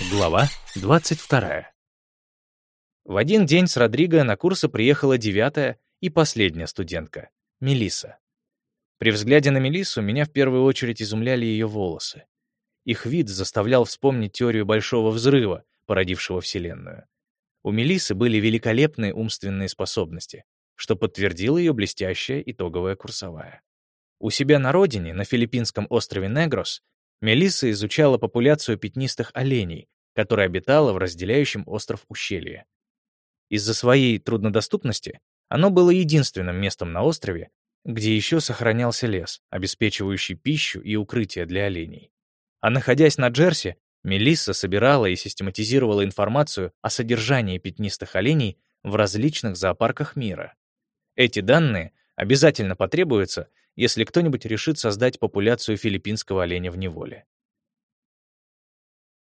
Глава 22. В один день с Родриго на курсы приехала девятая и последняя студентка — Мелиса. При взгляде на Мелиссу меня в первую очередь изумляли ее волосы. Их вид заставлял вспомнить теорию Большого Взрыва, породившего Вселенную. У Мелисы были великолепные умственные способности, что подтвердила ее блестящая итоговая курсовая. У себя на родине, на филиппинском острове Негрос, Мелисса изучала популяцию пятнистых оленей, которая обитала в разделяющем остров ущелье. Из-за своей труднодоступности оно было единственным местом на острове, где еще сохранялся лес, обеспечивающий пищу и укрытие для оленей. А находясь на Джерси, Мелисса собирала и систематизировала информацию о содержании пятнистых оленей в различных зоопарках мира. Эти данные обязательно потребуются, если кто-нибудь решит создать популяцию филиппинского оленя в неволе.